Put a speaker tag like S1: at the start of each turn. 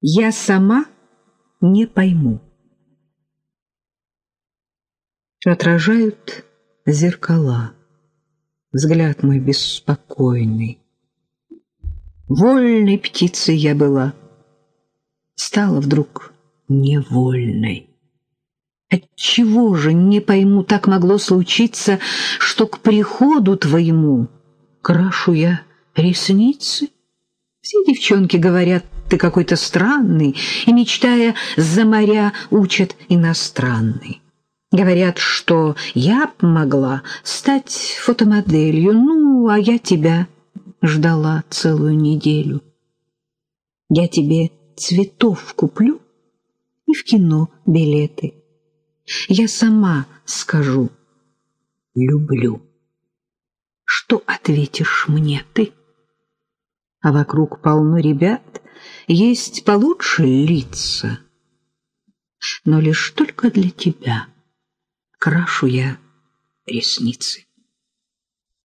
S1: Я сама не пойму. Отражают зеркала. Взгляд мой беспокойный. Вольной птицей я была, стала вдруг невольной. Отчего же, не пойму, так могло случиться, что к приходу твоему крашу я ресницы? Все девчонки говорят, ты какой-то странный, и, мечтая за моря, учат иностранный. Говорят, что я могла стать фотомоделью, ну, а я тебя ждала целую неделю. Я тебе цветов куплю и в кино билеты. Я сама скажу «люблю». Что ответишь мне ты? А вокруг полно ребят, есть получше лица. Но лишь только для тебя крашу я ресницы.